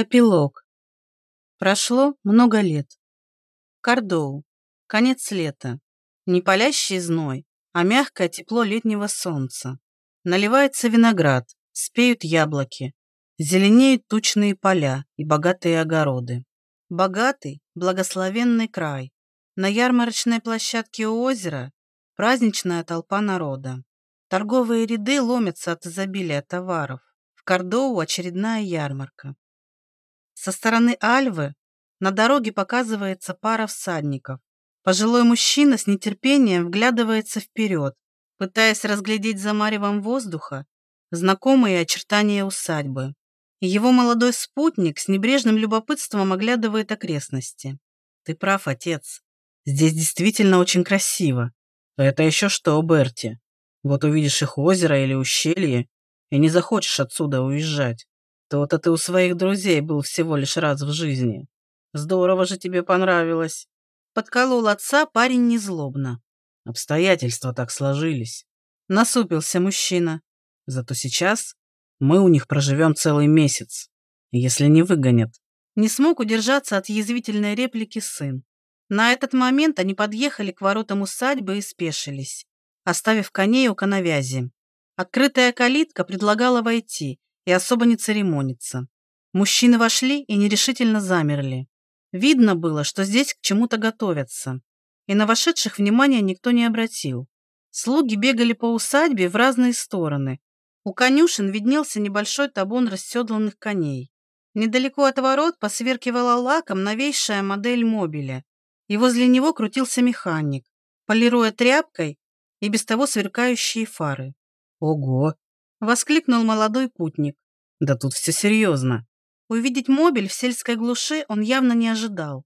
Эпилог. Прошло много лет. Кордоу. Конец лета. Не палящий зной, а мягкое тепло летнего солнца. Наливается виноград, спеют яблоки, зеленеют тучные поля и богатые огороды. Богатый, благословенный край. На ярмарочной площадке у озера праздничная толпа народа. Торговые ряды ломятся от изобилия товаров. В Кордоу очередная ярмарка. Со стороны Альвы на дороге показывается пара всадников. Пожилой мужчина с нетерпением вглядывается вперед, пытаясь разглядеть за маревом воздуха знакомые очертания усадьбы. Его молодой спутник с небрежным любопытством оглядывает окрестности. «Ты прав, отец. Здесь действительно очень красиво. Это еще что, Берти? Вот увидишь их озеро или ущелье, и не захочешь отсюда уезжать. То-то ты у своих друзей был всего лишь раз в жизни. Здорово же тебе понравилось. Подколол отца парень незлобно. Обстоятельства так сложились. Насупился мужчина. Зато сейчас мы у них проживем целый месяц, если не выгонят. Не смог удержаться от язвительной реплики сын. На этот момент они подъехали к воротам усадьбы и спешились, оставив коней у коновязи. Открытая калитка предлагала войти, и особо не церемониться. Мужчины вошли и нерешительно замерли. Видно было, что здесь к чему-то готовятся. И на вошедших внимания никто не обратил. Слуги бегали по усадьбе в разные стороны. У конюшен виднелся небольшой табун расседланных коней. Недалеко от ворот посверкивала лаком новейшая модель мобиля, и возле него крутился механик, полируя тряпкой и без того сверкающие фары. «Ого!» Воскликнул молодой путник. Да тут все серьезно. Увидеть мобиль в сельской глуши он явно не ожидал.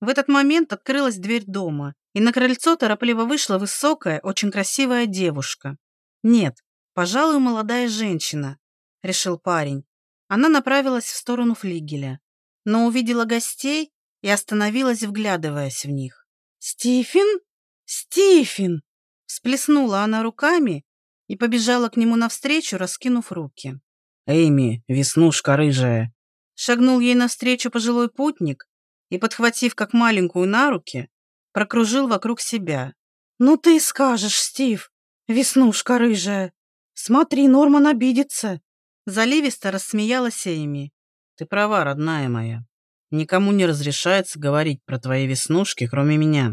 В этот момент открылась дверь дома, и на крыльцо торопливо вышла высокая, очень красивая девушка. Нет, пожалуй, молодая женщина, решил парень. Она направилась в сторону флигеля, но увидела гостей и остановилась, вглядываясь в них. «Стифен? Стифен!» Всплеснула она руками и побежала к нему навстречу, раскинув руки. «Эйми, веснушка рыжая!» Шагнул ей навстречу пожилой путник и, подхватив как маленькую на руки, прокружил вокруг себя. «Ну ты скажешь, Стив, веснушка рыжая! Смотри, Норман обидится!» Заливисто рассмеялась Эйми. «Ты права, родная моя. Никому не разрешается говорить про твои веснушки, кроме меня.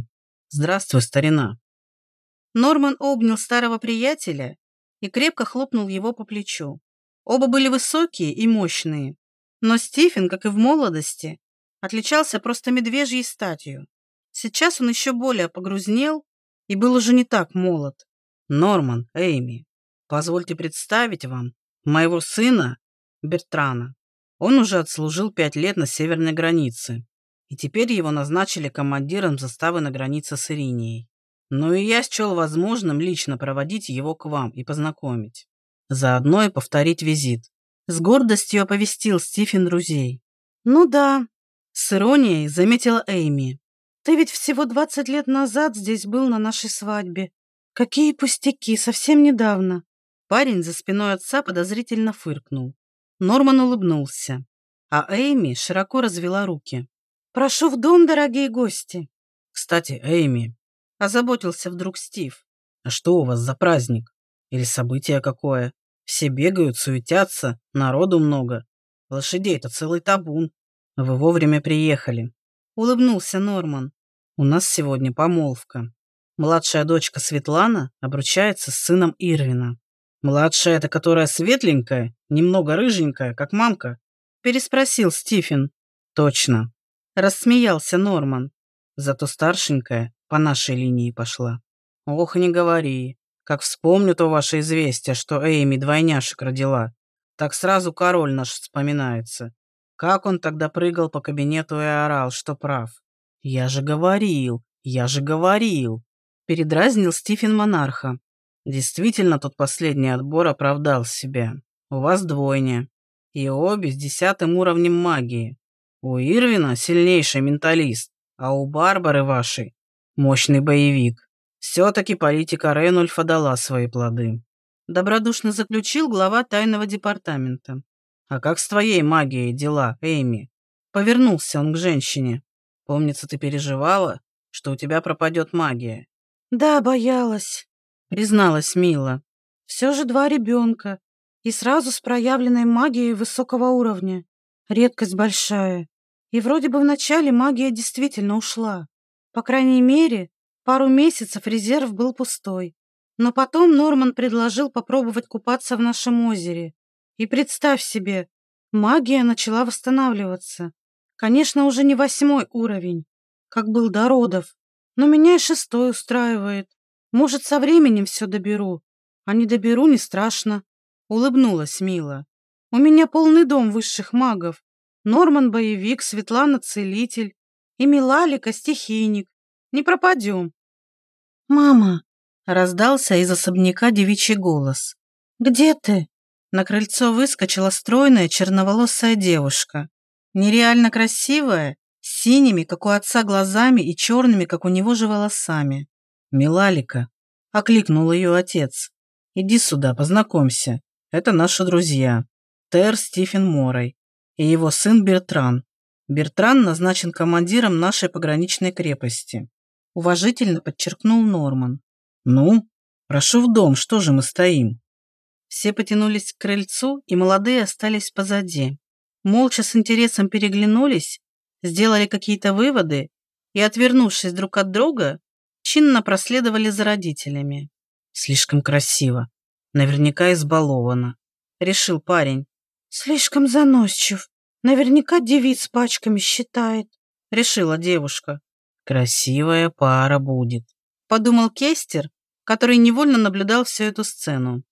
Здравствуй, старина!» Норман обнял старого приятеля и крепко хлопнул его по плечу. Оба были высокие и мощные, но Стивен, как и в молодости, отличался просто медвежьей статью. Сейчас он еще более погрузнел и был уже не так молод. «Норман, Эйми, позвольте представить вам моего сына Бертрана. Он уже отслужил пять лет на северной границе, и теперь его назначили командиром заставы на границе с Иринией. Но и я счел возможным лично проводить его к вам и познакомить. Заодно и повторить визит. С гордостью оповестил Стивен друзей. «Ну да», — с иронией заметила Эйми. «Ты ведь всего двадцать лет назад здесь был на нашей свадьбе. Какие пустяки, совсем недавно». Парень за спиной отца подозрительно фыркнул. Норман улыбнулся, а Эйми широко развела руки. «Прошу в дом, дорогие гости». «Кстати, Эйми, Озаботился вдруг Стив. «А что у вас за праздник? Или событие какое? Все бегают, суетятся, народу много. Лошадей-то целый табун. Вы вовремя приехали». Улыбнулся Норман. «У нас сегодня помолвка. Младшая дочка Светлана обручается с сыном Ирвина. Младшая это которая светленькая, немного рыженькая, как мамка?» Переспросил Стивен. «Точно». Рассмеялся Норман. Зато старшенькая по нашей линии пошла. Ох, не говори. Как вспомню то ваше известие, что Эйми двойняшек родила, так сразу король наш вспоминается. Как он тогда прыгал по кабинету и орал, что прав. Я же говорил, я же говорил. Передразнил Стивен монарха. Действительно, тот последний отбор оправдал себя. У вас двойня. И обе с десятым уровнем магии. У Ирвина сильнейший менталист, а у Барбары вашей Мощный боевик. Все-таки политика Рейнольфа дала свои плоды. Добродушно заключил глава тайного департамента. «А как с твоей магией дела, Эйми?» Повернулся он к женщине. «Помнится, ты переживала, что у тебя пропадет магия». «Да, боялась», — призналась Мила. «Все же два ребенка, и сразу с проявленной магией высокого уровня. Редкость большая. И вроде бы вначале магия действительно ушла. По крайней мере, пару месяцев резерв был пустой. Но потом Норман предложил попробовать купаться в нашем озере. И представь себе, магия начала восстанавливаться. Конечно, уже не восьмой уровень, как был до родов, но меня и шестой устраивает. Может, со временем все доберу. А не доберу, не страшно. Улыбнулась Мила. У меня полный дом высших магов. Норман боевик, Светлана целитель и Милалика стихийник. Не пропадем. Мама, раздался из особняка девичий голос. Где ты? На крыльцо выскочила стройная черноволосая девушка. Нереально красивая, с синими, как у отца, глазами и черными, как у него же, волосами. «Милалика!» — окликнул ее отец. «Иди сюда, познакомься. Это наши друзья. Тер Стивен Морой и его сын Бертран. Бертран назначен командиром нашей пограничной крепости. Уважительно подчеркнул Норман. Ну, прошу в дом, что же мы стоим? Все потянулись к крыльцу, и молодые остались позади. Молча с интересом переглянулись, сделали какие-то выводы и, отвернувшись друг от друга, чинно проследовали за родителями. Слишком красиво. Наверняка избалована. Решил парень. Слишком заносчив. Наверняка девиц пачками считает. Решила девушка. Красивая пара будет. Подумал Кестер, который невольно наблюдал всю эту сцену.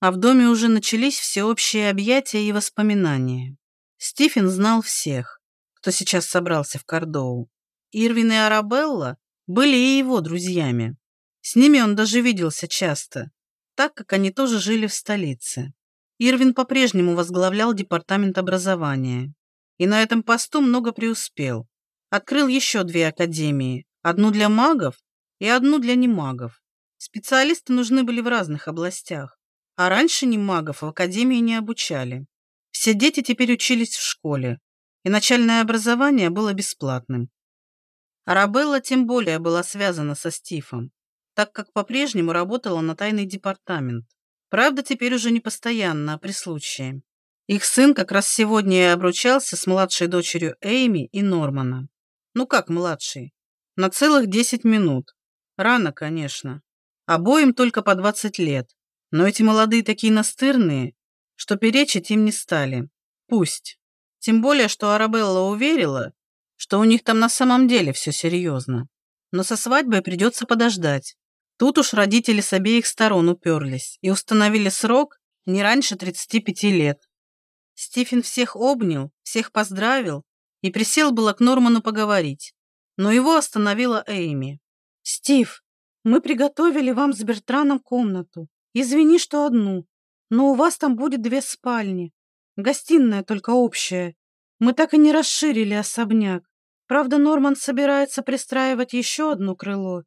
А в доме уже начались всеобщие объятия и воспоминания. Стивен знал всех, кто сейчас собрался в Кордоу. Ирвин и Арабелла были и его друзьями. С ними он даже виделся часто, так как они тоже жили в столице. Ирвин по-прежнему возглавлял департамент образования. И на этом посту много преуспел. Открыл еще две академии. Одну для магов и одну для немагов. Специалисты нужны были в разных областях. А раньше немагов в академии не обучали. Все дети теперь учились в школе. И начальное образование было бесплатным. Арабелла тем более была связана со Стифом так как по-прежнему работала на тайный департамент. Правда, теперь уже не постоянно, а при случае. Их сын как раз сегодня и обручался с младшей дочерью Эйми и Нормана. Ну как младший? На целых 10 минут. Рано, конечно. Обоим только по 20 лет. Но эти молодые такие настырные, что перечить им не стали. Пусть. Тем более, что Арабелла уверила, что у них там на самом деле все серьезно. Но со свадьбой придется подождать. Тут уж родители с обеих сторон уперлись и установили срок не раньше 35 лет. Стивен всех обнял, всех поздравил и присел было к Норману поговорить, но его остановила Эйми. «Стив, мы приготовили вам с Бертраном комнату. Извини, что одну, но у вас там будет две спальни. Гостиная только общая. Мы так и не расширили особняк. Правда, Норман собирается пристраивать еще одно крыло,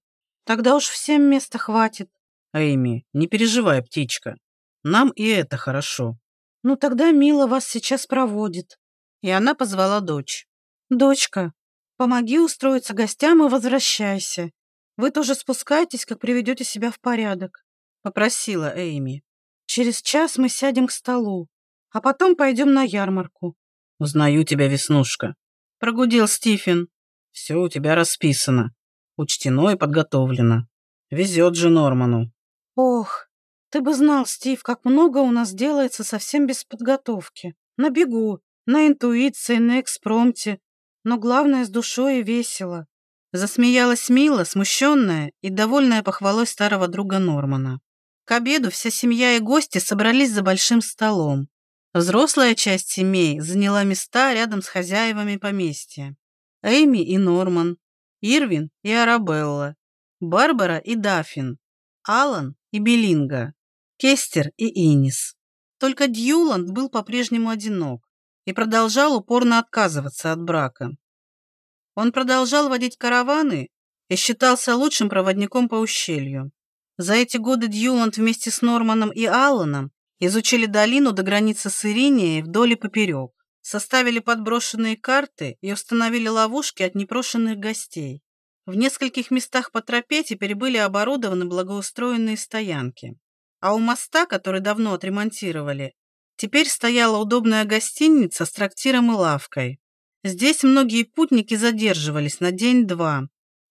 Тогда уж всем места хватит. Эйми, не переживай, птичка. Нам и это хорошо. Ну тогда Мила вас сейчас проводит. И она позвала дочь. Дочка, помоги устроиться гостям и возвращайся. Вы тоже спускайтесь, как приведете себя в порядок. Попросила Эйми. Через час мы сядем к столу, а потом пойдем на ярмарку. Узнаю тебя, Веснушка. Прогудел Стивен. Все у тебя расписано учтено и подготовлено. Везет же Норману. Ох, ты бы знал, Стив, как много у нас делается совсем без подготовки. На бегу, на интуиции, на экспромте. Но главное, с душой и весело. Засмеялась Мила, смущенная и довольная похвалой старого друга Нормана. К обеду вся семья и гости собрались за большим столом. Взрослая часть семей заняла места рядом с хозяевами поместья. Эйми и Норман, Ирвин и Арабелла, Барбара и Даффин, Алан и Белинга, Кестер и Инис. Только Дьюланд был по-прежнему одинок и продолжал упорно отказываться от брака. Он продолжал водить караваны и считался лучшим проводником по ущелью. За эти годы Дьюланд вместе с Норманом и Алланом Изучили долину до границы с Иринией вдоль и поперек. Составили подброшенные карты и установили ловушки от непрошенных гостей. В нескольких местах по тропе теперь были оборудованы благоустроенные стоянки. А у моста, который давно отремонтировали, теперь стояла удобная гостиница с трактиром и лавкой. Здесь многие путники задерживались на день-два,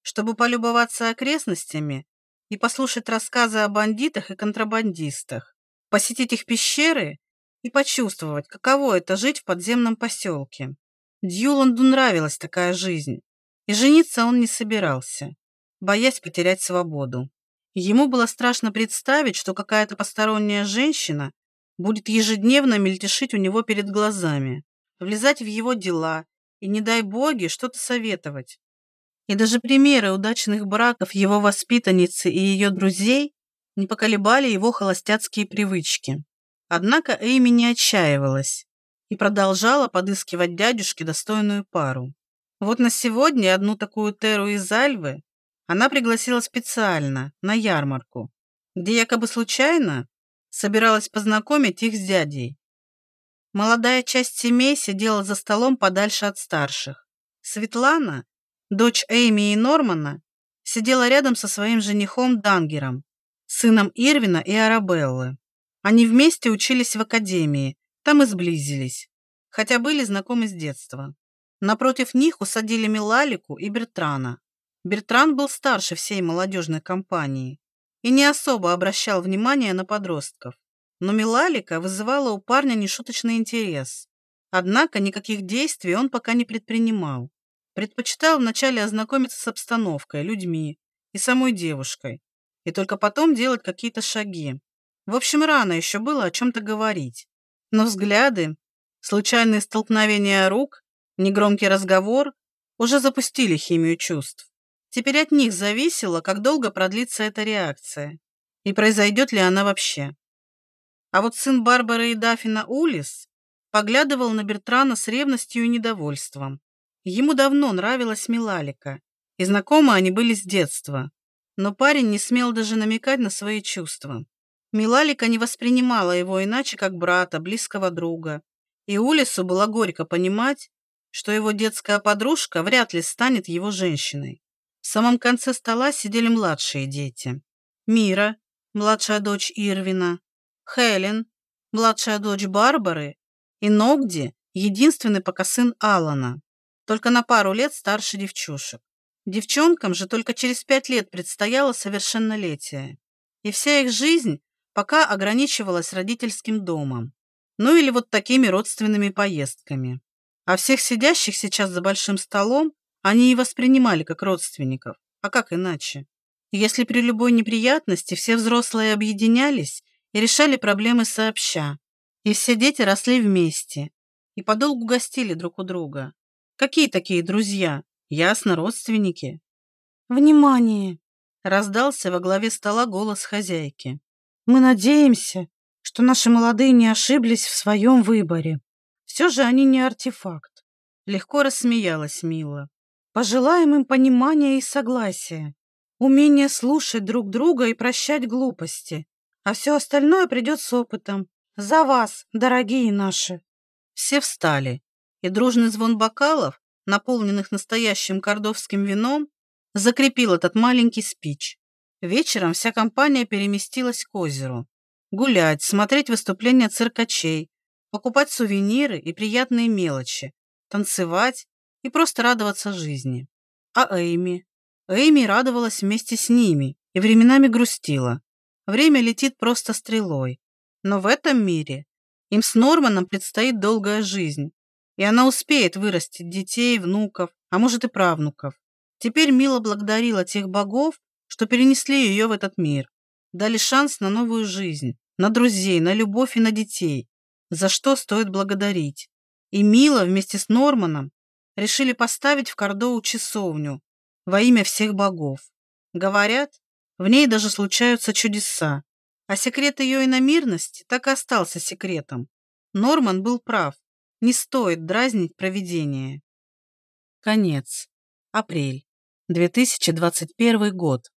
чтобы полюбоваться окрестностями и послушать рассказы о бандитах и контрабандистах посетить их пещеры и почувствовать, каково это жить в подземном поселке. Дьюланду нравилась такая жизнь, и жениться он не собирался, боясь потерять свободу. Ему было страшно представить, что какая-то посторонняя женщина будет ежедневно мельтешить у него перед глазами, влезать в его дела и, не дай боги, что-то советовать. И даже примеры удачных браков его воспитанницы и ее друзей не поколебали его холостяцкие привычки. Однако Эйми не отчаивалась и продолжала подыскивать дядюшке достойную пару. Вот на сегодня одну такую Теру из Альвы она пригласила специально, на ярмарку, где якобы случайно собиралась познакомить их с дядей. Молодая часть семей сидела за столом подальше от старших. Светлана, дочь Эйми и Нормана, сидела рядом со своим женихом Дангером, сыном Ирвина и Арабеллы. Они вместе учились в академии, там и сблизились, хотя были знакомы с детства. Напротив них усадили Милалику и Бертрана. Бертран был старше всей молодежной компании и не особо обращал внимание на подростков. Но Милалика вызывала у парня нешуточный интерес. Однако никаких действий он пока не предпринимал. Предпочитал вначале ознакомиться с обстановкой, людьми и самой девушкой, и только потом делать какие-то шаги. В общем, рано еще было о чем-то говорить. Но взгляды, случайные столкновения рук, негромкий разговор уже запустили химию чувств. Теперь от них зависело, как долго продлится эта реакция и произойдет ли она вообще. А вот сын Барбары и Дафина Улис поглядывал на Бертрана с ревностью и недовольством. Ему давно нравилась Милалика, и знакомы они были с детства но парень не смел даже намекать на свои чувства. Милалика не воспринимала его иначе, как брата, близкого друга. И Улису было горько понимать, что его детская подружка вряд ли станет его женщиной. В самом конце стола сидели младшие дети. Мира, младшая дочь Ирвина, Хелен, младшая дочь Барбары и Ногди, единственный пока сын Алана, только на пару лет старше девчушек. Девчонкам же только через пять лет предстояло совершеннолетие, и вся их жизнь пока ограничивалась родительским домом, ну или вот такими родственными поездками. А всех сидящих сейчас за большим столом они и воспринимали как родственников, а как иначе? Если при любой неприятности все взрослые объединялись и решали проблемы сообща, и все дети росли вместе и подолгу гостили друг у друга. Какие такие друзья, Ясно, родственники. Внимание! Раздался во главе стола голос хозяйки. Мы надеемся, что наши молодые не ошиблись в своем выборе. Все же они не артефакт. Легко рассмеялась Мила. Пожелаем им понимания и согласия, умения слушать друг друга и прощать глупости. А все остальное придет с опытом. За вас, дорогие наши. Все встали, и дружный звон бокалов наполненных настоящим кордовским вином, закрепил этот маленький спич. Вечером вся компания переместилась к озеру. Гулять, смотреть выступления циркачей, покупать сувениры и приятные мелочи, танцевать и просто радоваться жизни. А Эйми? Эйми радовалась вместе с ними и временами грустила. Время летит просто стрелой. Но в этом мире им с Норманом предстоит долгая жизнь, и она успеет вырастить детей, внуков, а может и правнуков. Теперь Мила благодарила тех богов, что перенесли ее в этот мир, дали шанс на новую жизнь, на друзей, на любовь и на детей, за что стоит благодарить. И Мила вместе с Норманом решили поставить в Кордоу часовню во имя всех богов. Говорят, в ней даже случаются чудеса, а секрет ее иномирности так и остался секретом. Норман был прав. Не стоит дразнить провидение. Конец. Апрель. 2021 год.